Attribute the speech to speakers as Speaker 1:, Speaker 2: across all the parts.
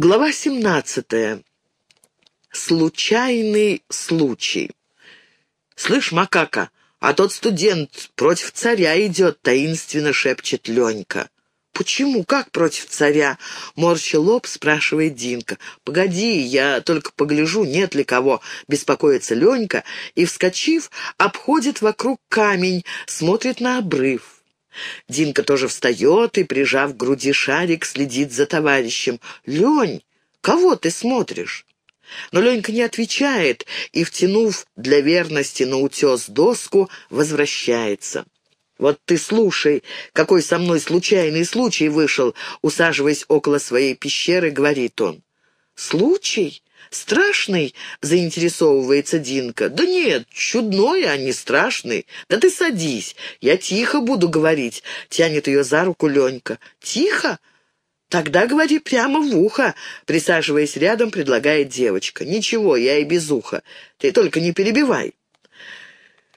Speaker 1: Глава 17. Случайный случай. «Слышь, макака, а тот студент против царя идет», — таинственно шепчет Ленька. «Почему? Как против царя?» — морща лоб, спрашивает Динка. «Погоди, я только погляжу, нет ли кого», — беспокоится Ленька и, вскочив, обходит вокруг камень, смотрит на обрыв. Динка тоже встает и, прижав к груди шарик, следит за товарищем. «Лень, кого ты смотришь?» Но Ленька не отвечает и, втянув для верности на утес доску, возвращается. «Вот ты слушай, какой со мной случайный случай вышел», усаживаясь около своей пещеры, говорит он. «Случай? «Страшный?» — заинтересовывается Динка. «Да нет, чудной, а не страшный. Да ты садись, я тихо буду говорить», — тянет ее за руку Ленька. «Тихо?» «Тогда говори прямо в ухо», — присаживаясь рядом, предлагает девочка. «Ничего, я и без уха. Ты только не перебивай».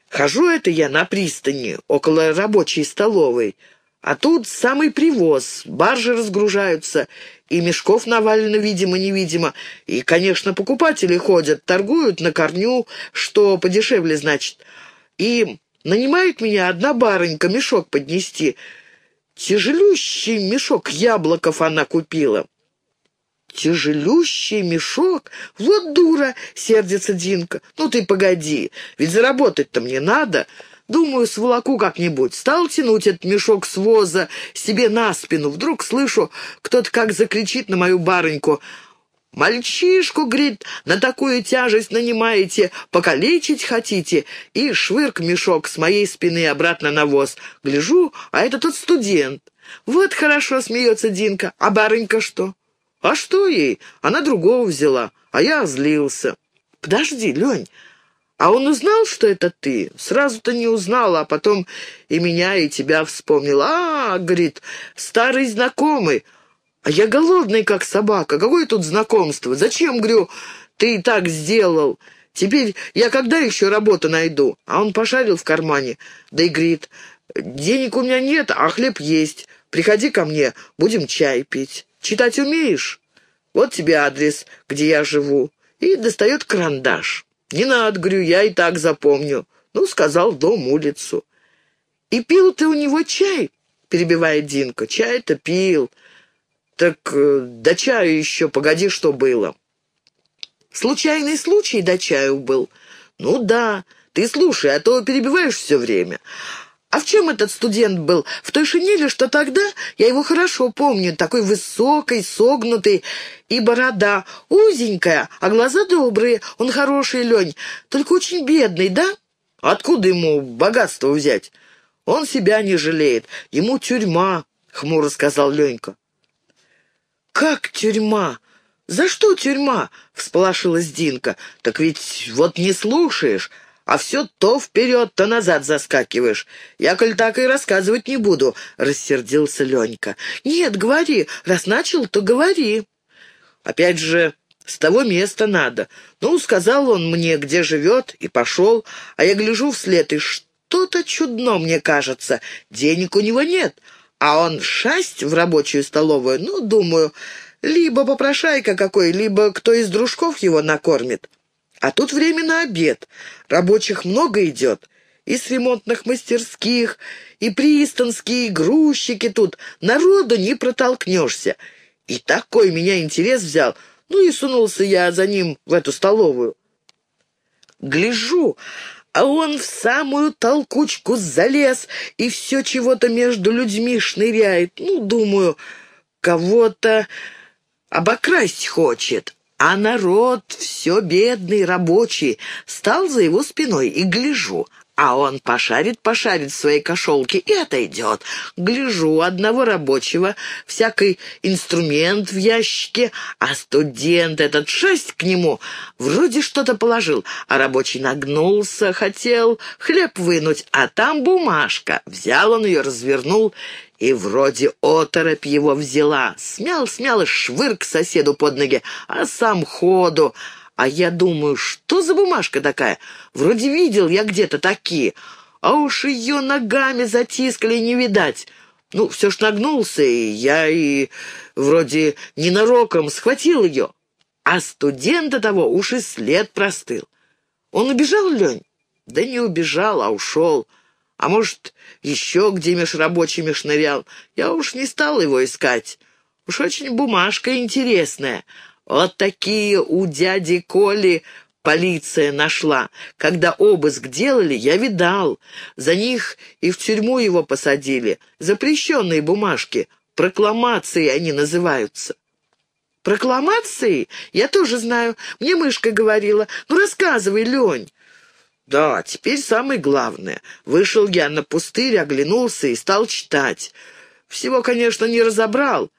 Speaker 1: Хожу это я на пристани, около рабочей столовой, а тут самый привоз, баржи разгружаются, и мешков навалено, видимо-невидимо. И, конечно, покупатели ходят, торгуют на корню, что подешевле, значит. И нанимает меня одна барынька мешок поднести. Тяжелющий мешок яблоков она купила. «Тяжелющий мешок? Вот дура!» — сердится Динка. «Ну ты погоди, ведь заработать-то мне надо. Думаю, сволоку как-нибудь. Стал тянуть этот мешок с воза себе на спину. Вдруг слышу, кто-то как закричит на мою барыньку. «Мальчишку, — говорит, — на такую тяжесть нанимаете, покалечить хотите?» И швырк мешок с моей спины обратно на воз. Гляжу, а это тот студент. «Вот хорошо, — смеется Динка. А барынька что?» «А что ей? Она другого взяла, а я злился». «Подожди, Лень, а он узнал, что это ты? Сразу-то не узнал, а потом и меня, и тебя вспомнил. А, говорит, старый знакомый. А я голодный, как собака. Какое тут знакомство? Зачем, говорю, ты и так сделал? Теперь я когда еще работу найду? А он пошарил в кармане. Да и говорит, денег у меня нет, а хлеб есть. Приходи ко мне, будем чай пить. Читать умеешь? Вот тебе адрес, где я живу. И достает карандаш. «Не надо, говорю, я и так запомню». Ну, сказал дом, улицу. «И пил ты у него чай?» — перебивает Динка. «Чай-то пил. Так э, до чаю еще, погоди, что было». «Случайный случай до чаю был?» «Ну да. Ты слушай, а то перебиваешь все время. А в чем этот студент был? В той шинели, что тогда? Я его хорошо помню, такой высокий, согнутый, и борода узенькая, а глаза добрые. Он хороший, Лень, только очень бедный, да? Откуда ему богатство взять? Он себя не жалеет. Ему тюрьма, — хмуро сказал Ленька. «Как тюрьма? За что тюрьма?» — всполошилась Динка. «Так ведь вот не слушаешь а все то вперед, то назад заскакиваешь. Я, коль так и рассказывать не буду», — рассердился Ленька. «Нет, говори. Раз начал, то говори». «Опять же, с того места надо. Ну, сказал он мне, где живет, и пошел, а я гляжу вслед, и что-то чудно мне кажется. Денег у него нет, а он шасть в рабочую столовую. Ну, думаю, либо попрошайка какой, либо кто из дружков его накормит». А тут время на обед. Рабочих много идет. И с ремонтных мастерских, и пристанские, и грузчики тут. Народу не протолкнешься. И такой меня интерес взял. Ну и сунулся я за ним в эту столовую. Гляжу, а он в самую толкучку залез и все чего-то между людьми шныряет. Ну, думаю, кого-то обокрасть хочет. А народ все бедный, рабочий, стал за его спиной и гляжу. А он пошарит-пошарит в своей кошелке и отойдет. Гляжу одного рабочего, всякий инструмент в ящике, а студент этот шесть к нему вроде что-то положил, а рабочий нагнулся, хотел хлеб вынуть, а там бумажка. Взял он ее, развернул и вроде оторопь его взяла. Смял, смял и швырк соседу под ноги, а сам ходу. А я думаю, что за бумажка такая? Вроде видел я где-то такие. А уж ее ногами затискали не видать. Ну, все ж нагнулся, и я и вроде ненароком схватил ее. А студента того уж и след простыл. Он убежал, Лень? Да не убежал, а ушел. А может, еще где меж рабочими шнырял. Я уж не стал его искать. Уж очень бумажка интересная. Вот такие у дяди Коли полиция нашла. Когда обыск делали, я видал. За них и в тюрьму его посадили. Запрещенные бумажки. Прокламации они называются. Прокламации? Я тоже знаю. Мне мышка говорила. Ну, рассказывай, Лень. Да, теперь самое главное. Вышел я на пустырь, оглянулся и стал читать. Всего, конечно, не разобрал.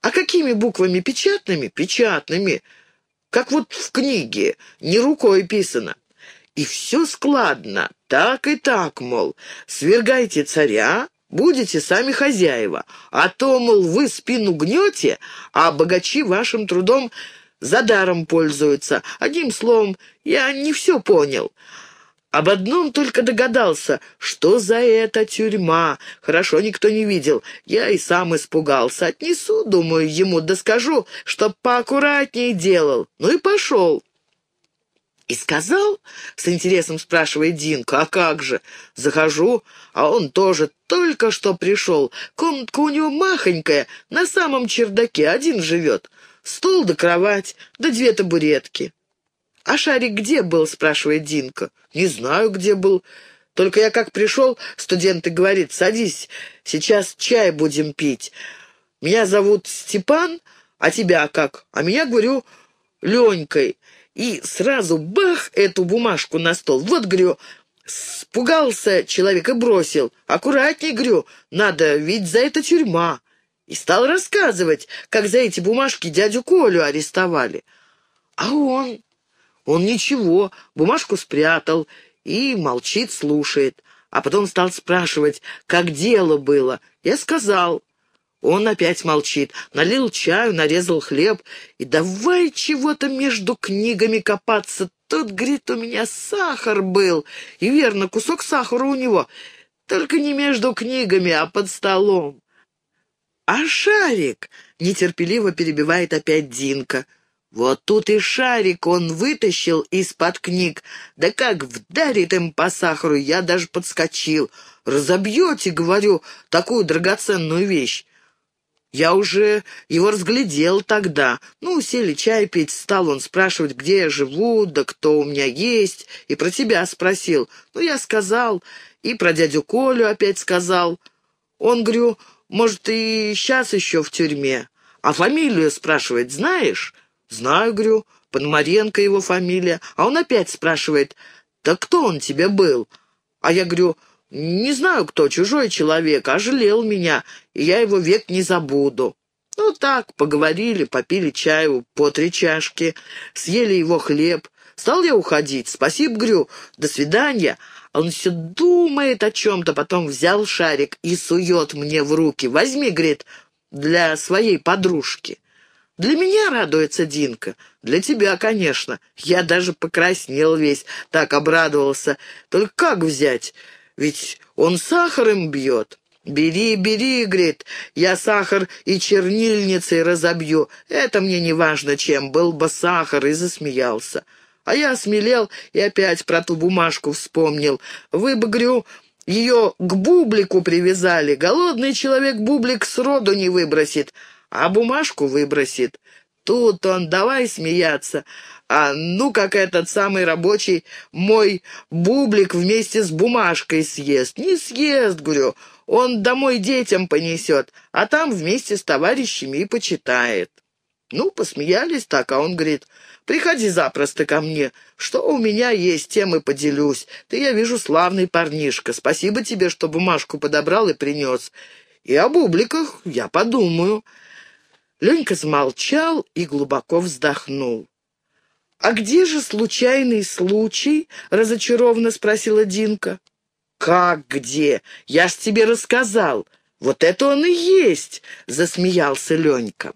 Speaker 1: А какими буквами? Печатными? Печатными. Как вот в книге, не рукой писано. И все складно, так и так, мол, свергайте царя, будете сами хозяева, а то, мол, вы спину гнете, а богачи вашим трудом за даром пользуются. Одним словом, я не все понял. Об одном только догадался, что за эта тюрьма. Хорошо никто не видел. Я и сам испугался. Отнесу, думаю, ему, да скажу, чтоб поаккуратнее делал. Ну и пошел. «И сказал?» — с интересом спрашивает Динка. «А как же?» Захожу, а он тоже только что пришел. Комнатка у него махонькая, на самом чердаке, один живет. Стол да кровать, да две табуретки. «А шарик где был?» — спрашивает Динка. «Не знаю, где был. Только я как пришел, студент и говорит, садись, сейчас чай будем пить. Меня зовут Степан, а тебя как? А меня, говорю, Ленькой и сразу бах эту бумажку на стол. Вот, говорю, спугался человек и бросил. Аккуратней, говорю, надо, ведь за это тюрьма. И стал рассказывать, как за эти бумажки дядю Колю арестовали. А он... Он ничего, бумажку спрятал и молчит, слушает. А потом стал спрашивать, как дело было. Я сказал, он опять молчит, налил чаю, нарезал хлеб и давай чего-то между книгами копаться. Тут, говорит, у меня сахар был, и верно, кусок сахара у него, только не между книгами, а под столом. «А шарик?» — нетерпеливо перебивает опять Динка. Вот тут и шарик он вытащил из-под книг. Да как вдарит им по сахару, я даже подскочил. «Разобьете, — говорю, — такую драгоценную вещь. Я уже его разглядел тогда. Ну, сели чай пить, стал он спрашивать, где я живу, да кто у меня есть, и про тебя спросил. Ну, я сказал, и про дядю Колю опять сказал. Он, говорю, может, и сейчас еще в тюрьме. А фамилию, спрашивает, знаешь? Знаю, говорю, Пономаренко его фамилия. А он опять спрашивает, да кто он тебе был? А я говорю, не знаю кто, чужой человек, а жалел меня, и я его век не забуду. Ну так, поговорили, попили чаю по три чашки, съели его хлеб. Стал я уходить. Спасибо, говорю, до свидания. А он все думает о чем-то, потом взял шарик и сует мне в руки. Возьми, говорит, для своей подружки. Для меня радуется Динка. Для тебя, конечно. Я даже покраснел весь, так обрадовался. Только как взять? Ведь он сахаром бьет. «Бери, бери, — говорит, — я сахар и чернильницей разобью. Это мне не важно, чем, был бы сахар», и засмеялся. А я осмелел и опять про ту бумажку вспомнил. Вы бы, говорю, ее к бублику привязали. Голодный человек бублик сроду не выбросит, а бумажку выбросит. Тут он, давай смеяться. А ну, как этот самый рабочий мой бублик вместе с бумажкой съест. Не съест, говорю, он домой детям понесет, а там вместе с товарищами и почитает. Ну, посмеялись так, а он говорит, приходи запросто ко мне. Что у меня есть, тем и поделюсь. Ты, я вижу, славный парнишка. Спасибо тебе, что бумажку подобрал и принес. И о бубликах я подумаю. Ленька замолчал и глубоко вздохнул. «А где же случайный случай?» — разочарованно спросила Динка. «Как где? Я ж тебе рассказал. Вот это он и есть!» — засмеялся Ленька.